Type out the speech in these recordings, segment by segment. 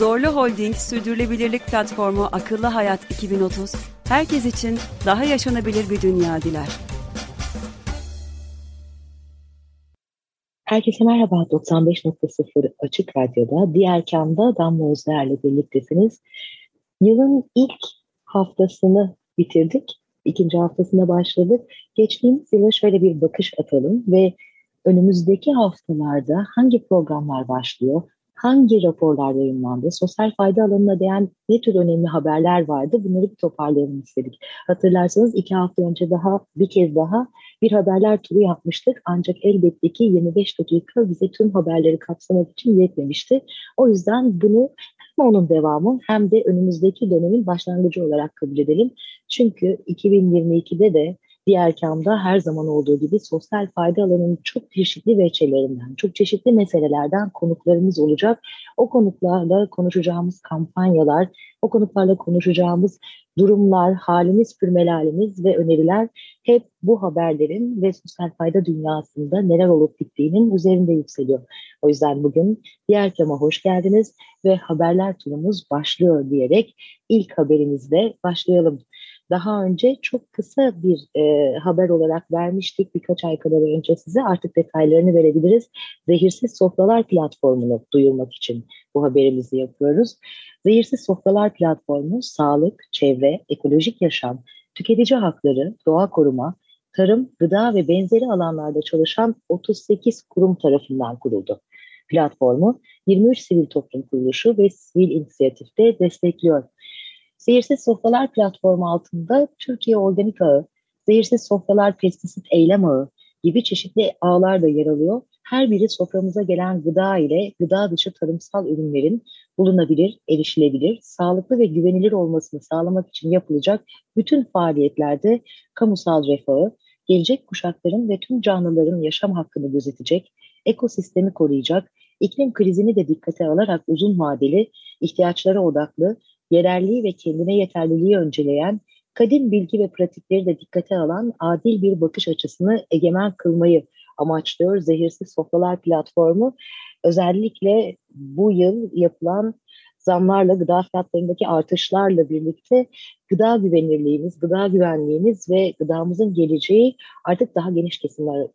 Zorlu Holding Sürdürülebilirlik Platformu Akıllı Hayat 2030, herkes için daha yaşanabilir bir dünya diler. Herkese merhaba, 95.0 Açık Radyo'da, Diğer Kam'da Damla Özler'le birliktesiniz. Yılın ilk haftasını bitirdik, ikinci haftasına başladık. Geçtiğimiz yıla şöyle bir bakış atalım ve önümüzdeki haftalarda hangi programlar başlıyor, hangi raporlar yayınlandı, sosyal fayda alanına değen ne tür önemli haberler vardı bunları bir toparlayalım istedik. Hatırlarsanız iki hafta önce daha bir kez daha bir haberler turu yapmıştık ancak elbette ki 25 dakika bize tüm haberleri kapsamak için yetmemişti. O yüzden bunu hem onun devamı hem de önümüzdeki dönemin başlangıcı olarak kabul edelim. Çünkü 2022'de de diğer kamda her zaman olduğu gibi sosyal fayda alanının çok çeşitli veçelerinden, çok çeşitli meselelerden konuklarımız olacak. O konuklarla konuşacağımız kampanyalar, o konuklarla konuşacağımız durumlar, halimiz, pürmelalimiz ve öneriler hep bu haberlerin ve sosyal fayda dünyasında neler olup bittiğinin üzerinde yükseliyor. O yüzden bugün diğer kama hoş geldiniz ve haberler turumuz başlıyor diyerek ilk haberimizle başlayalım. Daha önce çok kısa bir e, haber olarak vermiştik birkaç ay kadar önce size. Artık detaylarını verebiliriz. Zehirsiz Sofralar platformunu duyurmak için bu haberimizi yapıyoruz. Zehirsiz Sofralar platformu sağlık, çevre, ekolojik yaşam, tüketici hakları, doğa koruma, tarım, gıda ve benzeri alanlarda çalışan 38 kurum tarafından kuruldu. Platformu 23 sivil toplum kuruluşu ve sivil inisiyatifte destekliyor. Zehirsiz Sofralar platformu altında Türkiye Organik Ağı, Zehirsiz Sofralar Pestisit Eylem Ağı gibi çeşitli ağlar da yer alıyor. Her biri soframıza gelen gıda ile gıda dışı tarımsal ürünlerin bulunabilir, erişilebilir, sağlıklı ve güvenilir olmasını sağlamak için yapılacak bütün faaliyetlerde kamusal refahı, gelecek kuşakların ve tüm canlıların yaşam hakkını gözetecek, ekosistemi koruyacak, iklim krizini de dikkate alarak uzun vadeli, ihtiyaçlara odaklı yerelliği ve kendine yeterliliği önceleyen, kadim bilgi ve pratikleri de dikkate alan adil bir bakış açısını egemen kılmayı amaçlıyor Zehirsiz Sofralar platformu. Özellikle bu yıl yapılan zamlarla, gıda fiyatlarındaki artışlarla birlikte gıda güvenirliğimiz, gıda güvenliğimiz ve gıdamızın geleceği artık daha geniş kesimler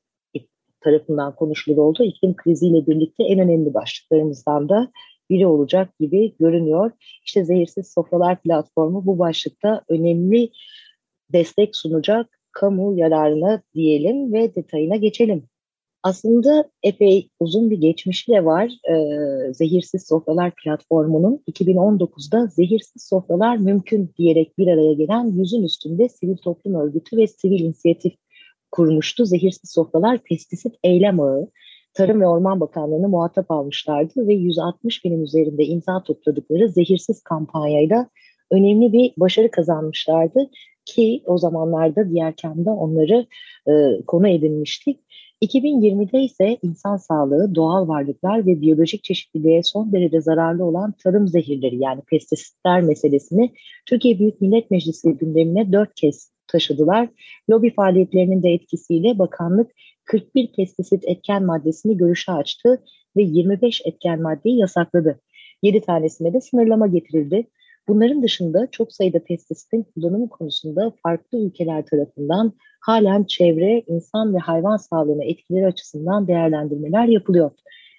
tarafından konuşulur oldu. İklim kriziyle birlikte en önemli başlıklarımızdan da biri olacak gibi görünüyor. İşte Zehirsiz Sofralar platformu bu başlıkta önemli destek sunacak kamu yararına diyelim ve detayına geçelim. Aslında epey uzun bir geçmişi de var ee, Zehirsiz Sofralar platformunun 2019'da Zehirsiz Sofralar Mümkün diyerek bir araya gelen yüzün üstünde sivil toplum örgütü ve sivil inisiyatif kurmuştu. Zehirsiz Sofralar Pestisit Eylem Ağı Tarım ve Orman Bakanlığı'nı muhatap almışlardı ve 160 binin üzerinde imza topladıkları zehirsiz kampanyayla önemli bir başarı kazanmışlardı ki o zamanlarda diğer kamda onları e, konu edinmiştik. 2020'de ise insan sağlığı, doğal varlıklar ve biyolojik çeşitliliğe son derece zararlı olan tarım zehirleri yani pestisitler meselesini Türkiye Büyük Millet Meclisi gündemine dört kez taşıdılar. Lobi faaliyetlerinin de etkisiyle bakanlık 41 pestisit etken maddesini görüşe açtı ve 25 etken maddeyi yasakladı. 7 tanesine de sınırlama getirildi. Bunların dışında çok sayıda pestisitin kullanımı konusunda farklı ülkeler tarafından halen çevre, insan ve hayvan sağlığına etkileri açısından değerlendirmeler yapılıyor.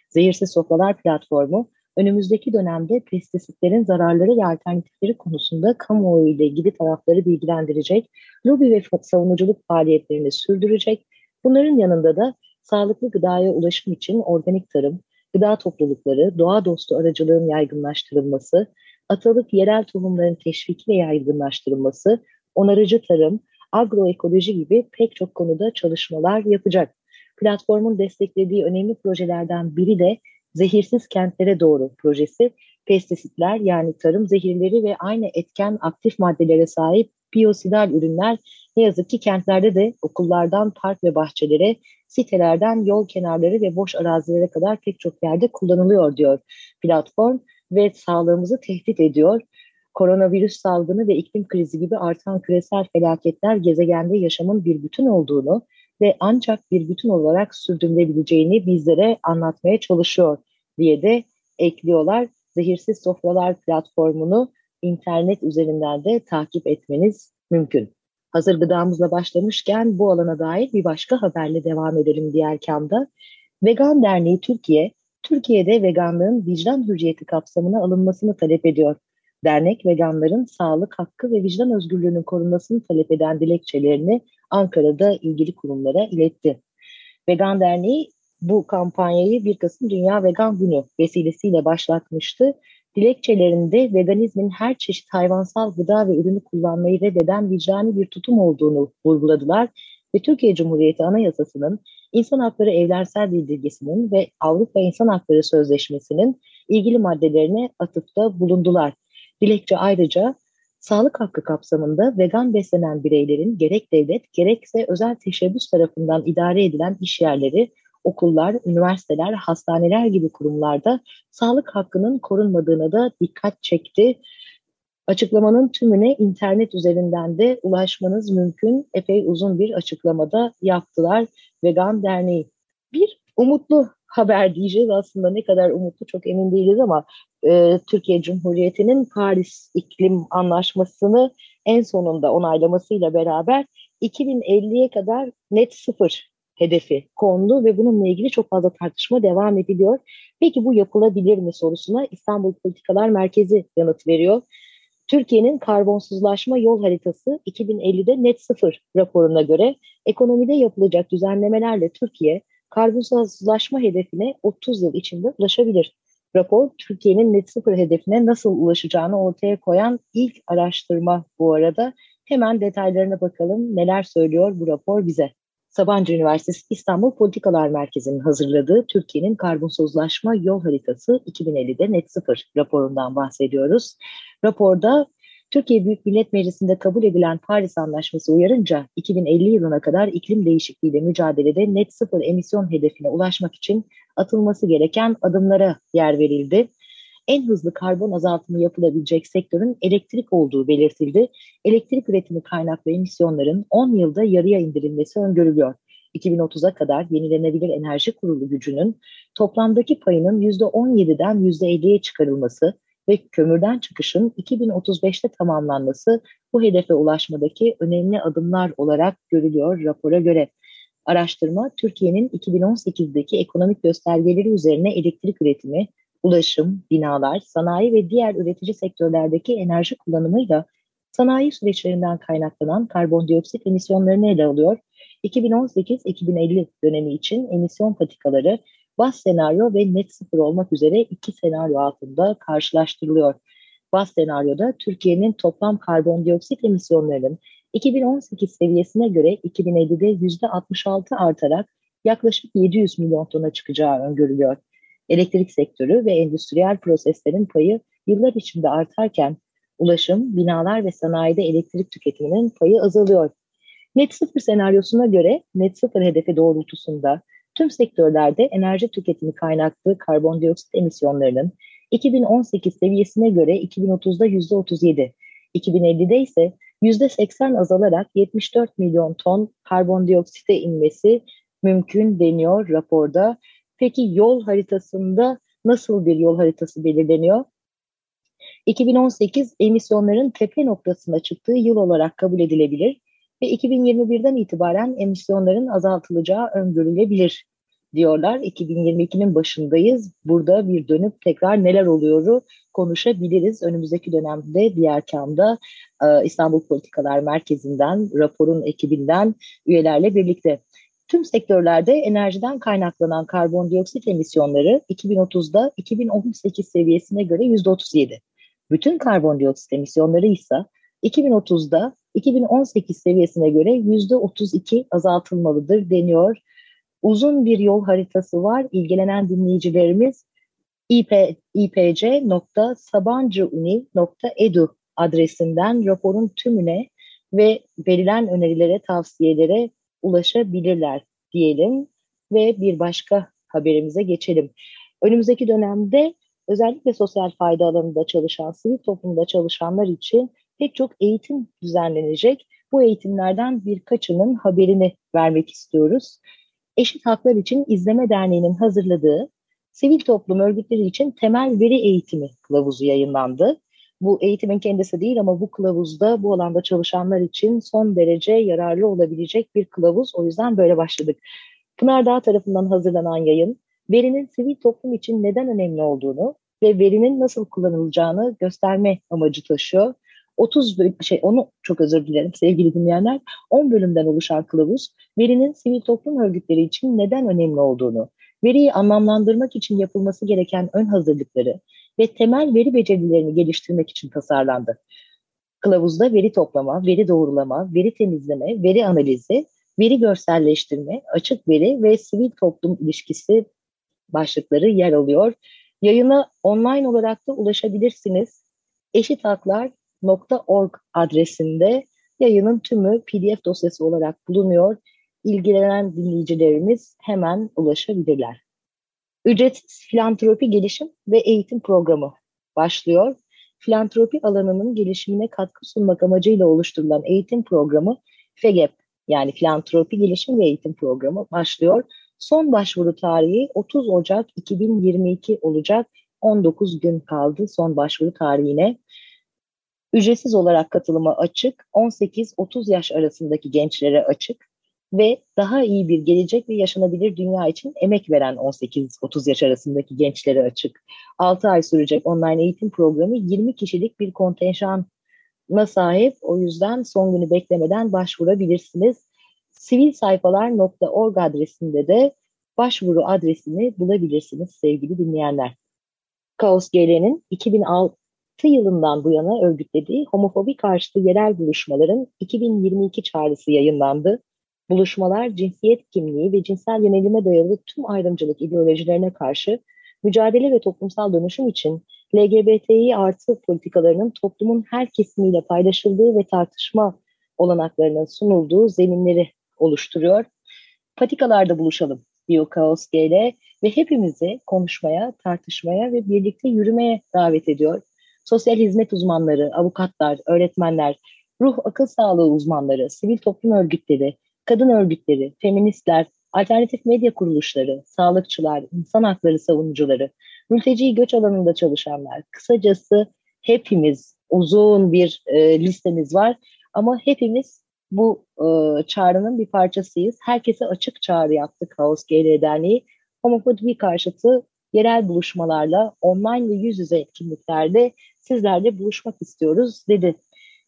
Zehirsiz Sofralar platformu önümüzdeki dönemde pestisitlerin zararları ve alternatifleri konusunda kamuoyu ile ilgili tarafları bilgilendirecek, lobi ve savunuculuk faaliyetlerini sürdürecek Bunların yanında da sağlıklı gıdaya ulaşım için organik tarım, gıda toplulukları, doğa dostu aracılığın yaygınlaştırılması, atalık yerel tohumların teşviki ve yaygınlaştırılması, onarıcı tarım, agroekoloji gibi pek çok konuda çalışmalar yapacak. Platformun desteklediği önemli projelerden biri de Zehirsiz Kentlere Doğru projesi pestisitler yani tarım zehirleri ve aynı etken aktif maddelere sahip biyosidal ürünler ne yazık ki kentlerde de okullardan park ve bahçelere, sitelerden yol kenarları ve boş arazilere kadar pek çok yerde kullanılıyor diyor platform ve sağlığımızı tehdit ediyor. Koronavirüs salgını ve iklim krizi gibi artan küresel felaketler gezegende yaşamın bir bütün olduğunu ve ancak bir bütün olarak sürdürülebileceğini bizlere anlatmaya çalışıyor diye de ekliyorlar. Zehirsiz Sofralar platformunu internet üzerinden de takip etmeniz mümkün. Hazır gıdamızla başlamışken bu alana dair bir başka haberle devam edelim diğer kamda. Vegan Derneği Türkiye, Türkiye'de veganlığın vicdan hürriyeti kapsamına alınmasını talep ediyor. Dernek veganların sağlık hakkı ve vicdan özgürlüğünün korunmasını talep eden dilekçelerini Ankara'da ilgili kurumlara iletti. Vegan Derneği bu kampanyayı 1 Kasım Dünya Vegan Günü vesilesiyle başlatmıştı. Dilekçelerinde veganizmin her çeşit hayvansal gıda ve ürünü kullanmayı reddeden vicdani bir tutum olduğunu vurguladılar ve Türkiye Cumhuriyeti Anayasası'nın İnsan Hakları Evlersel Bildirgesi'nin ve Avrupa İnsan Hakları Sözleşmesi'nin ilgili maddelerine atıfta bulundular. Dilekçe ayrıca sağlık hakkı kapsamında vegan beslenen bireylerin gerek devlet gerekse özel teşebbüs tarafından idare edilen iş yerleri, okullar, üniversiteler, hastaneler gibi kurumlarda sağlık hakkının korunmadığına da dikkat çekti. Açıklamanın tümüne internet üzerinden de ulaşmanız mümkün. Epey uzun bir açıklamada yaptılar Vegan Derneği. Bir umutlu haber diyeceğiz aslında ne kadar umutlu çok emin değiliz ama e, Türkiye Cumhuriyeti'nin Paris İklim Anlaşması'nı en sonunda onaylamasıyla beraber 2050'ye kadar net sıfır hedefi kondu ve bununla ilgili çok fazla tartışma devam ediliyor. Peki bu yapılabilir mi sorusuna İstanbul Politikalar Merkezi yanıt veriyor. Türkiye'nin karbonsuzlaşma yol haritası 2050'de net sıfır raporuna göre ekonomide yapılacak düzenlemelerle Türkiye karbonsuzlaşma hedefine 30 yıl içinde ulaşabilir. Rapor Türkiye'nin net sıfır hedefine nasıl ulaşacağını ortaya koyan ilk araştırma bu arada. Hemen detaylarına bakalım neler söylüyor bu rapor bize. Sabancı Üniversitesi İstanbul Politikalar Merkezi'nin hazırladığı Türkiye'nin karbonsuzlaşma yol haritası 2050'de net sıfır raporundan bahsediyoruz. Raporda Türkiye Büyük Millet Meclisi'nde kabul edilen Paris Anlaşması uyarınca 2050 yılına kadar iklim değişikliğiyle mücadelede net sıfır emisyon hedefine ulaşmak için atılması gereken adımlara yer verildi. En hızlı karbon azaltımı yapılabilecek sektörün elektrik olduğu belirtildi. Elektrik üretimi kaynaklı emisyonların 10 yılda yarıya indirilmesi öngörülüyor. 2030'a kadar yenilenebilir enerji kurulu gücünün toplamdaki payının %17'den %50'ye çıkarılması ve kömürden çıkışın 2035'te tamamlanması bu hedefe ulaşmadaki önemli adımlar olarak görülüyor rapora göre. Araştırma Türkiye'nin 2018'deki ekonomik göstergeleri üzerine elektrik üretimi, ulaşım, binalar, sanayi ve diğer üretici sektörlerdeki enerji kullanımıyla sanayi süreçlerinden kaynaklanan karbondioksit emisyonlarını ele alıyor. 2018-2050 dönemi için emisyon patikaları bas senaryo ve net sıfır olmak üzere iki senaryo altında karşılaştırılıyor. Bas senaryoda Türkiye'nin toplam karbondioksit emisyonlarının 2018 seviyesine göre 2050'de %66 artarak yaklaşık 700 milyon tona çıkacağı öngörülüyor. Elektrik sektörü ve endüstriyel proseslerin payı yıllar içinde artarken ulaşım, binalar ve sanayide elektrik tüketiminin payı azalıyor. Net sıfır senaryosuna göre net sıfır hedefi doğrultusunda tüm sektörlerde enerji tüketimi kaynaklı karbondioksit emisyonlarının 2018 seviyesine göre 2030'da %37, 2050'de ise %80 azalarak 74 milyon ton karbondioksite inmesi mümkün deniyor raporda. Peki yol haritasında nasıl bir yol haritası belirleniyor? 2018 emisyonların tepe noktasına çıktığı yıl olarak kabul edilebilir ve 2021'den itibaren emisyonların azaltılacağı öngörülebilir diyorlar. 2022'nin başındayız. Burada bir dönüp tekrar neler oluyoru konuşabiliriz. Önümüzdeki dönemde diğer kamda e, İstanbul Politikalar Merkezi'nden, raporun ekibinden üyelerle birlikte. Tüm sektörlerde enerjiden kaynaklanan karbondioksit emisyonları 2030'da 2018 seviyesine göre %37. Bütün karbondioksit emisyonları ise 2030'da 2018 seviyesine göre %32 azaltılmalıdır deniyor. Uzun bir yol haritası var. İlgilenen dinleyicilerimiz ip, ipc.sabancıuni.edu adresinden raporun tümüne ve verilen önerilere, tavsiyelere ulaşabilirler diyelim ve bir başka haberimize geçelim. Önümüzdeki dönemde özellikle sosyal fayda alanında çalışan, sivil toplumda çalışanlar için pek çok eğitim düzenlenecek. Bu eğitimlerden birkaçının haberini vermek istiyoruz. Eşit Haklar için İzleme Derneği'nin hazırladığı Sivil Toplum Örgütleri için Temel Veri Eğitimi kılavuzu yayınlandı. Bu eğitimin kendisi değil ama bu kılavuzda bu alanda çalışanlar için son derece yararlı olabilecek bir kılavuz. O yüzden böyle başladık. Pınar Dağ tarafından hazırlanan yayın, verinin sivil toplum için neden önemli olduğunu ve verinin nasıl kullanılacağını gösterme amacı taşıyor. 30 bölüm, şey onu çok özür dilerim sevgili dinleyenler. 10 bölümden oluşan kılavuz verinin sivil toplum örgütleri için neden önemli olduğunu, veriyi anlamlandırmak için yapılması gereken ön hazırlıkları ve temel veri becerilerini geliştirmek için tasarlandı. Kılavuzda veri toplama, veri doğrulama, veri temizleme, veri analizi, veri görselleştirme, açık veri ve sivil toplum ilişkisi başlıkları yer alıyor. Yayına online olarak da ulaşabilirsiniz. eşithaklar.org adresinde yayının tümü PDF dosyası olarak bulunuyor. İlgilenen dinleyicilerimiz hemen ulaşabilirler. Ücretsiz filantropi gelişim ve eğitim programı başlıyor. Filantropi alanının gelişimine katkı sunmak amacıyla oluşturulan eğitim programı FEGEP yani Filantropi Gelişim ve Eğitim Programı başlıyor. Son başvuru tarihi 30 Ocak 2022 olacak. 19 gün kaldı son başvuru tarihine. Ücretsiz olarak katılıma açık, 18-30 yaş arasındaki gençlere açık ve daha iyi bir gelecek ve yaşanabilir dünya için emek veren 18-30 yaş arasındaki gençlere açık. 6 ay sürecek online eğitim programı 20 kişilik bir kontenjana sahip. O yüzden son günü beklemeden başvurabilirsiniz. sivilsayfalar.org adresinde de başvuru adresini bulabilirsiniz sevgili dinleyenler. Kaos GL'nin 2006 yılından bu yana örgütlediği homofobi karşıtı yerel buluşmaların 2022 çağrısı yayınlandı. Buluşmalar cinsiyet kimliği ve cinsel yönelime dayalı tüm ayrımcılık ideolojilerine karşı mücadele ve toplumsal dönüşüm için LGBTİ artı politikalarının toplumun her kesimiyle paylaşıldığı ve tartışma olanaklarının sunulduğu zeminleri oluşturuyor. Patikalarda buluşalım diyor Kaos GL ve hepimizi konuşmaya, tartışmaya ve birlikte yürümeye davet ediyor. Sosyal hizmet uzmanları, avukatlar, öğretmenler, ruh akıl sağlığı uzmanları, sivil toplum örgütleri, kadın örgütleri, feministler, alternatif medya kuruluşları, sağlıkçılar, insan hakları savunucuları, mülteci göç alanında çalışanlar, kısacası hepimiz uzun bir e, listemiz var ama hepimiz bu e, çağrının bir parçasıyız. Herkese açık çağrı yaptı Kaos GL Derneği. Homofobi karşıtı yerel buluşmalarla, online ve yüz yüze etkinliklerde sizlerle buluşmak istiyoruz dedi.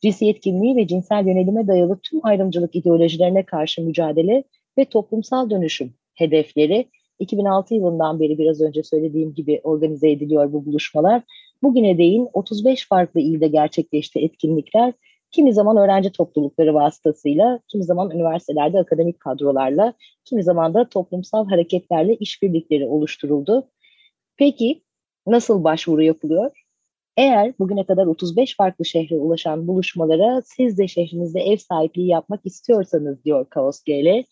Cinsiyet kimliği ve cinsel yönelime dayalı tüm ayrımcılık ideolojilerine karşı mücadele ve toplumsal dönüşüm hedefleri 2006 yılından beri biraz önce söylediğim gibi organize ediliyor bu buluşmalar. Bugüne değin 35 farklı ilde gerçekleşti etkinlikler. Kimi zaman öğrenci toplulukları vasıtasıyla, kimi zaman üniversitelerde akademik kadrolarla, kimi zaman da toplumsal hareketlerle işbirlikleri oluşturuldu. Peki nasıl başvuru yapılıyor? Eğer bugüne kadar 35 farklı şehre ulaşan buluşmalara siz de şehrinizde ev sahipliği yapmak istiyorsanız diyor Kaos GL,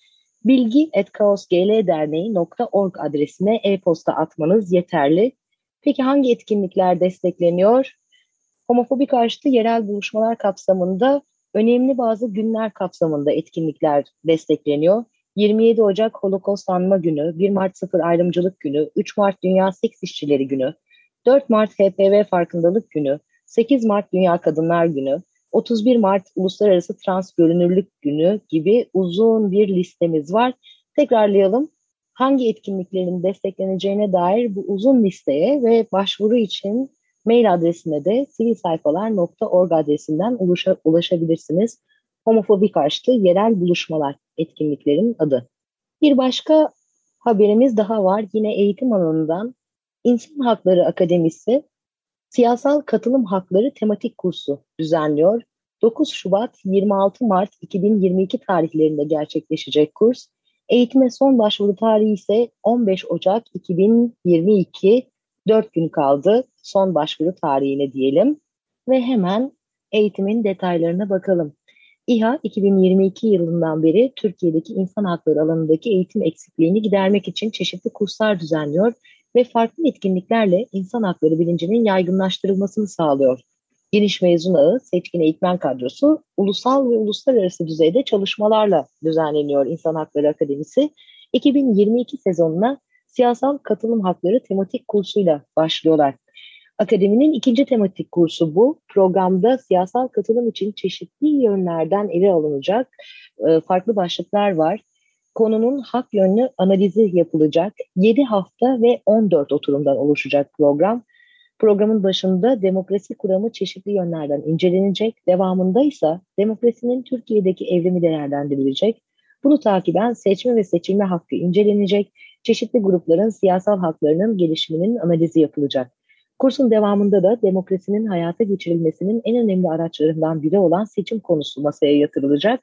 bilgi at kaosglderneği.org adresine e-posta atmanız yeterli. Peki hangi etkinlikler destekleniyor? Homofobi karşıtı yerel buluşmalar kapsamında önemli bazı günler kapsamında etkinlikler destekleniyor. 27 Ocak Holocaust Anma Günü, 1 Mart Sıfır Ayrımcılık Günü, 3 Mart Dünya Seks İşçileri Günü, 4 Mart HPV Farkındalık Günü, 8 Mart Dünya Kadınlar Günü, 31 Mart Uluslararası Trans Görünürlük Günü gibi uzun bir listemiz var. Tekrarlayalım. Hangi etkinliklerin destekleneceğine dair bu uzun listeye ve başvuru için mail adresine de sivilsayfalar.org adresinden ulaşa, ulaşabilirsiniz. Homofobi karşıtı yerel buluşmalar etkinliklerin adı. Bir başka haberimiz daha var. Yine eğitim alanından İnsan Hakları Akademisi Siyasal Katılım Hakları tematik kursu düzenliyor. 9 Şubat 26 Mart 2022 tarihlerinde gerçekleşecek kurs. Eğitime son başvuru tarihi ise 15 Ocak 2022 Dört gün kaldı son başvuru tarihine diyelim ve hemen eğitimin detaylarına bakalım. İHA 2022 yılından beri Türkiye'deki insan hakları alanındaki eğitim eksikliğini gidermek için çeşitli kurslar düzenliyor ve farklı etkinliklerle insan hakları bilincinin yaygınlaştırılmasını sağlıyor. Geniş mezun ağı, seçkin eğitmen kadrosu ulusal ve uluslararası düzeyde çalışmalarla düzenleniyor İnsan Hakları Akademisi. 2022 sezonuna siyasal katılım hakları tematik kursuyla başlıyorlar. Akademinin ikinci tematik kursu bu. Programda siyasal katılım için çeşitli yönlerden ele alınacak farklı başlıklar var. Konunun hak yönlü analizi yapılacak. 7 hafta ve 14 oturumdan oluşacak program. Programın başında demokrasi kuramı çeşitli yönlerden incelenecek. Devamında ise demokrasinin Türkiye'deki evrimi değerlendirilecek. Bunu takiben seçme ve seçilme hakkı incelenecek. Çeşitli grupların siyasal haklarının gelişiminin analizi yapılacak. Kursun devamında da demokrasinin hayata geçirilmesinin en önemli araçlarından biri olan seçim konusu masaya yatırılacak.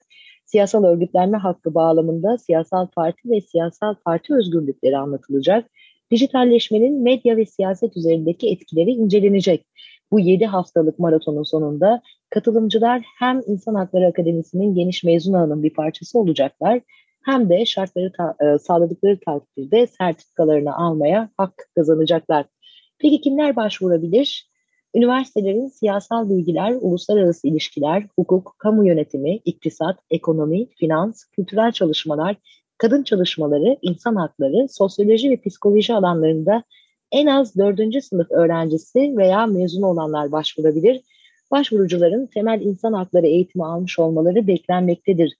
Siyasal örgütlenme hakkı bağlamında siyasal parti ve siyasal parti özgürlükleri anlatılacak. Dijitalleşmenin medya ve siyaset üzerindeki etkileri incelenecek. Bu 7 haftalık maratonun sonunda katılımcılar hem İnsan Hakları Akademisi'nin geniş mezun ağının bir parçası olacaklar hem de şartları ta- e, sağladıkları takdirde sertifikalarını almaya hak kazanacaklar. Peki kimler başvurabilir? Üniversitelerin siyasal bilgiler, uluslararası ilişkiler, hukuk, kamu yönetimi, iktisat, ekonomi, finans, kültürel çalışmalar, kadın çalışmaları, insan hakları, sosyoloji ve psikoloji alanlarında en az dördüncü sınıf öğrencisi veya mezunu olanlar başvurabilir. Başvurucuların temel insan hakları eğitimi almış olmaları beklenmektedir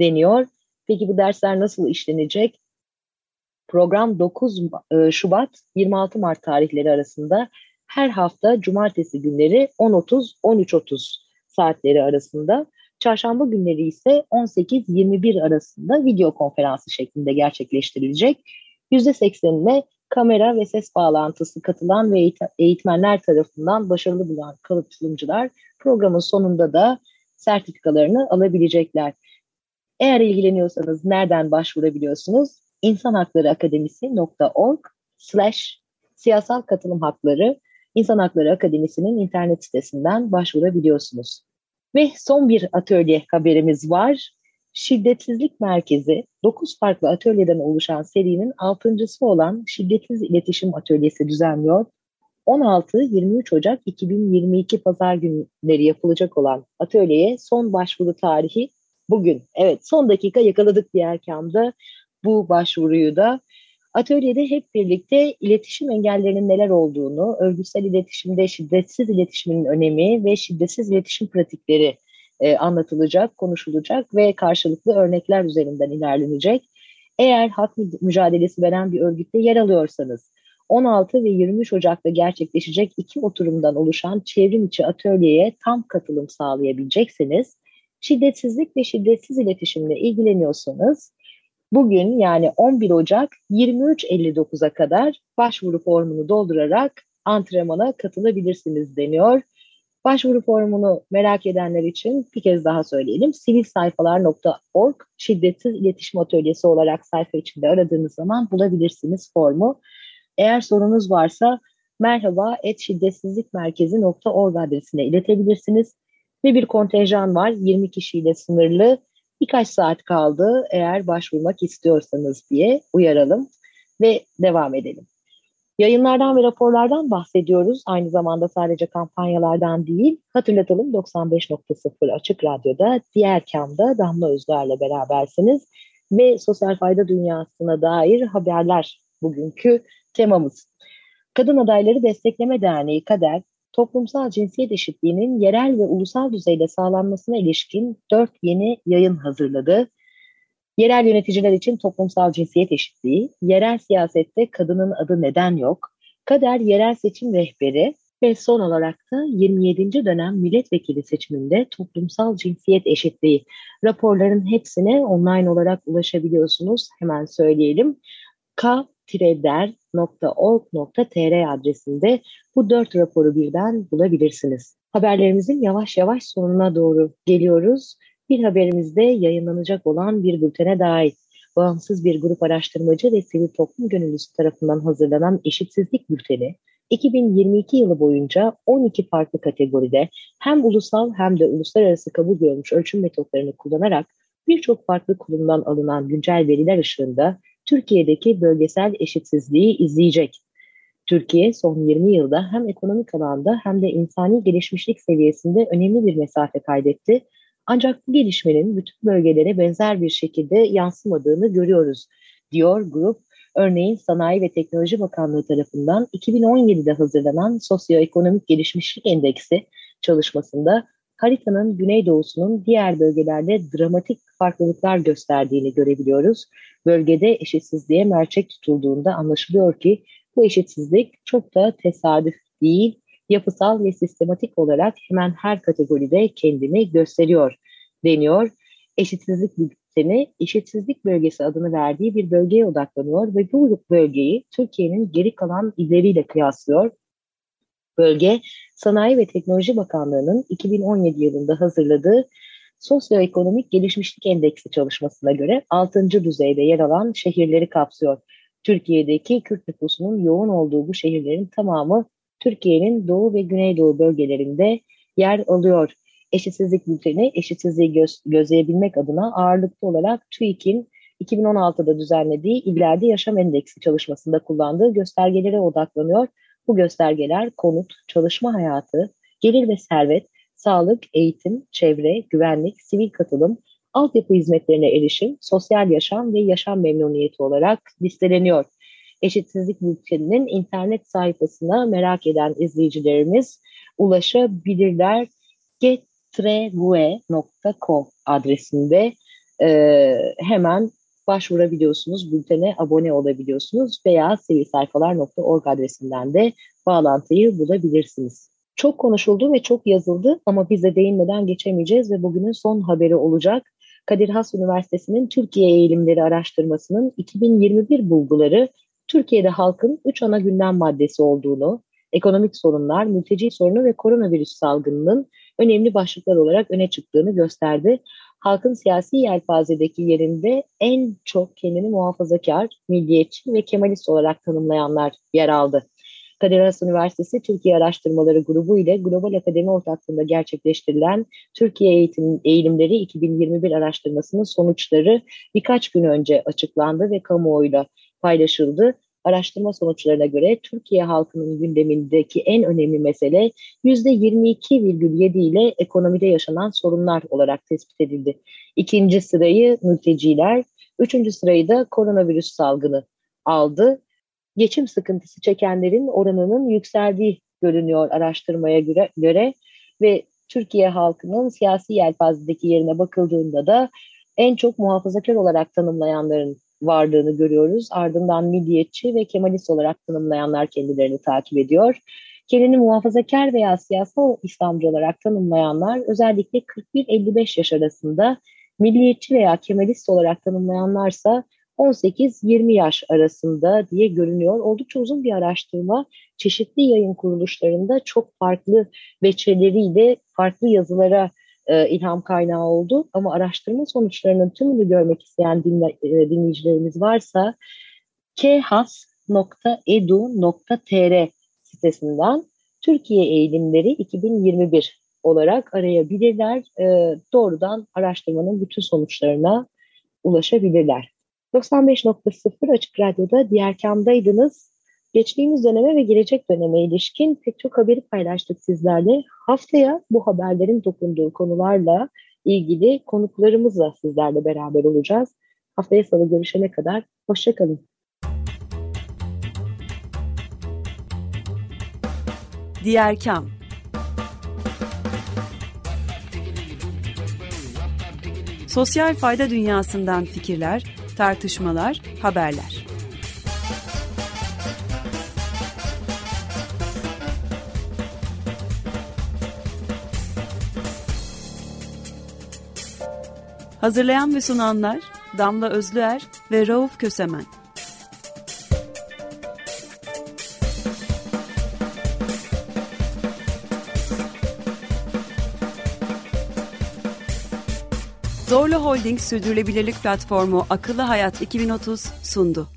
deniyor. Peki bu dersler nasıl işlenecek? Program 9 e, Şubat 26 Mart tarihleri arasında her hafta cumartesi günleri 10.30-13.30 saatleri arasında, çarşamba günleri ise 18-21 arasında video konferansı şeklinde gerçekleştirilecek. %80'ine kamera ve ses bağlantısı katılan ve eğitmenler tarafından başarılı bulan katılımcılar programın sonunda da sertifikalarını alabilecekler. Eğer ilgileniyorsanız nereden başvurabiliyorsunuz? insanhaklarıakademisi.org slash siyasal katılım hakları İnsan Hakları Akademisi'nin internet sitesinden başvurabiliyorsunuz. Ve son bir atölye haberimiz var. Şiddetsizlik Merkezi 9 farklı atölyeden oluşan serinin 6.sı olan Şiddetsiz İletişim Atölyesi düzenliyor. 16-23 Ocak 2022 Pazar günleri yapılacak olan atölyeye son başvuru tarihi bugün. Evet son dakika yakaladık diğer kamda bu başvuruyu da atölyede hep birlikte iletişim engellerinin neler olduğunu, örgütsel iletişimde şiddetsiz iletişimin önemi ve şiddetsiz iletişim pratikleri e, anlatılacak, konuşulacak ve karşılıklı örnekler üzerinden ilerlenecek. Eğer hak mücadelesi veren bir örgütte yer alıyorsanız, 16 ve 23 Ocak'ta gerçekleşecek iki oturumdan oluşan çevrim içi atölyeye tam katılım sağlayabilecekseniz, şiddetsizlik ve şiddetsiz iletişimle ilgileniyorsanız bugün yani 11 Ocak 23.59'a kadar başvuru formunu doldurarak antrenmana katılabilirsiniz deniyor. Başvuru formunu merak edenler için bir kez daha söyleyelim. sivilsayfalar.org şiddetsiz iletişim atölyesi olarak sayfa içinde aradığınız zaman bulabilirsiniz formu. Eğer sorunuz varsa merhaba et şiddetsizlikmerkezi.org adresine iletebilirsiniz. Ve bir kontenjan var 20 kişiyle sınırlı birkaç saat kaldı eğer başvurmak istiyorsanız diye uyaralım ve devam edelim. Yayınlardan ve raporlardan bahsediyoruz. Aynı zamanda sadece kampanyalardan değil. Hatırlatalım 95.0 Açık Radyo'da diğer kamda Damla Özler'le berabersiniz. Ve sosyal fayda dünyasına dair haberler bugünkü temamız. Kadın Adayları Destekleme Derneği KADER, toplumsal cinsiyet eşitliğinin yerel ve ulusal düzeyde sağlanmasına ilişkin dört yeni yayın hazırladı. Yerel yöneticiler için toplumsal cinsiyet eşitliği, yerel siyasette kadının adı neden yok, kader yerel seçim rehberi ve son olarak da 27. dönem milletvekili seçiminde toplumsal cinsiyet eşitliği raporların hepsine online olarak ulaşabiliyorsunuz. Hemen söyleyelim. K der.org.tr adresinde bu dört raporu birden bulabilirsiniz. Haberlerimizin yavaş yavaş sonuna doğru geliyoruz. Bir haberimizde yayınlanacak olan bir bültene dair bağımsız bir grup araştırmacı ve sivil toplum gönüllüsü tarafından hazırlanan eşitsizlik bülteni 2022 yılı boyunca 12 farklı kategoride hem ulusal hem de uluslararası kabul görmüş ölçüm metotlarını kullanarak birçok farklı kurumdan alınan güncel veriler ışığında Türkiye'deki bölgesel eşitsizliği izleyecek. Türkiye son 20 yılda hem ekonomik alanda hem de insani gelişmişlik seviyesinde önemli bir mesafe kaydetti. Ancak bu gelişmenin bütün bölgelere benzer bir şekilde yansımadığını görüyoruz, diyor grup. Örneğin Sanayi ve Teknoloji Bakanlığı tarafından 2017'de hazırlanan Sosyoekonomik Gelişmişlik Endeksi çalışmasında haritanın güneydoğusunun diğer bölgelerde dramatik farklılıklar gösterdiğini görebiliyoruz. Bölgede eşitsizliğe mercek tutulduğunda anlaşılıyor ki bu eşitsizlik çok da tesadüf değil, yapısal ve sistematik olarak hemen her kategoride kendini gösteriyor deniyor. Eşitsizlik bülteni eşitsizlik bölgesi adını verdiği bir bölgeye odaklanıyor ve bu bölgeyi Türkiye'nin geri kalan illeriyle kıyaslıyor. Bölge, Sanayi ve Teknoloji Bakanlığı'nın 2017 yılında hazırladığı Sosyoekonomik Gelişmişlik Endeksi çalışmasına göre 6. düzeyde yer alan şehirleri kapsıyor. Türkiye'deki Kürt nüfusunun yoğun olduğu bu şehirlerin tamamı Türkiye'nin doğu ve güneydoğu bölgelerinde yer alıyor. Eşitsizlik bülteni eşitsizliği göz, gözleyebilmek adına ağırlıklı olarak TÜİK'in 2016'da düzenlediği İllerde Yaşam Endeksi çalışmasında kullandığı göstergelere odaklanıyor. Bu göstergeler konut, çalışma hayatı, gelir ve servet, sağlık, eğitim, çevre, güvenlik, sivil katılım, altyapı hizmetlerine erişim, sosyal yaşam ve yaşam memnuniyeti olarak listeleniyor. Eşitsizlik Bülteni'nin internet sayfasına merak eden izleyicilerimiz ulaşabilirler. getregue.com adresinde e, hemen başvurabiliyorsunuz, bültene abone olabiliyorsunuz veya sivilsayfalar.org adresinden de bağlantıyı bulabilirsiniz. Çok konuşuldu ve çok yazıldı ama bize değinmeden geçemeyeceğiz ve bugünün son haberi olacak. Kadir Has Üniversitesi'nin Türkiye Eğilimleri Araştırması'nın 2021 bulguları Türkiye'de halkın üç ana gündem maddesi olduğunu, ekonomik sorunlar, mülteci sorunu ve koronavirüs salgınının önemli başlıklar olarak öne çıktığını gösterdi. Halkın siyasi yelpazedeki yerinde en çok kendini muhafazakar, milliyetçi ve kemalist olarak tanımlayanlar yer aldı. Kadir Has Üniversitesi Türkiye Araştırmaları Grubu ile Global Akademi ortaklığında gerçekleştirilen Türkiye Eğitim Eğilimleri 2021 araştırmasının sonuçları birkaç gün önce açıklandı ve kamuoyuyla paylaşıldı. Araştırma sonuçlarına göre Türkiye halkının gündemindeki en önemli mesele %22,7 ile ekonomide yaşanan sorunlar olarak tespit edildi. İkinci sırayı mülteciler, üçüncü sırayı da koronavirüs salgını aldı geçim sıkıntısı çekenlerin oranının yükseldiği görünüyor araştırmaya göre, göre ve Türkiye halkının siyasi yelpazedeki yerine bakıldığında da en çok muhafazakar olarak tanımlayanların varlığını görüyoruz. Ardından milliyetçi ve kemalist olarak tanımlayanlar kendilerini takip ediyor. Kendini muhafazakar veya siyasal İslamcı olarak tanımlayanlar özellikle 41-55 yaş arasında milliyetçi veya kemalist olarak tanımlayanlarsa 18-20 yaş arasında diye görünüyor. Oldukça uzun bir araştırma. Çeşitli yayın kuruluşlarında çok farklı veçeleriyle farklı yazılara e, ilham kaynağı oldu. Ama araştırma sonuçlarının tümünü görmek isteyen dinle, e, dinleyicilerimiz varsa khas.edu.tr sitesinden Türkiye Eğilimleri 2021 olarak arayabilirler. E, doğrudan araştırmanın bütün sonuçlarına ulaşabilirler. 95.0 Açık Radyo'da diğer kamdaydınız. Geçtiğimiz döneme ve gelecek döneme ilişkin pek çok haberi paylaştık sizlerle. Haftaya bu haberlerin dokunduğu konularla ilgili konuklarımızla sizlerle beraber olacağız. Haftaya salı görüşene kadar hoşçakalın. Diğer Kam Sosyal fayda dünyasından fikirler, tartışmalar, haberler. Hazırlayan ve sunanlar Damla Özlüer ve Rauf Kösemen. Zorlu Holding Sürdürülebilirlik Platformu Akıllı Hayat 2030 sundu.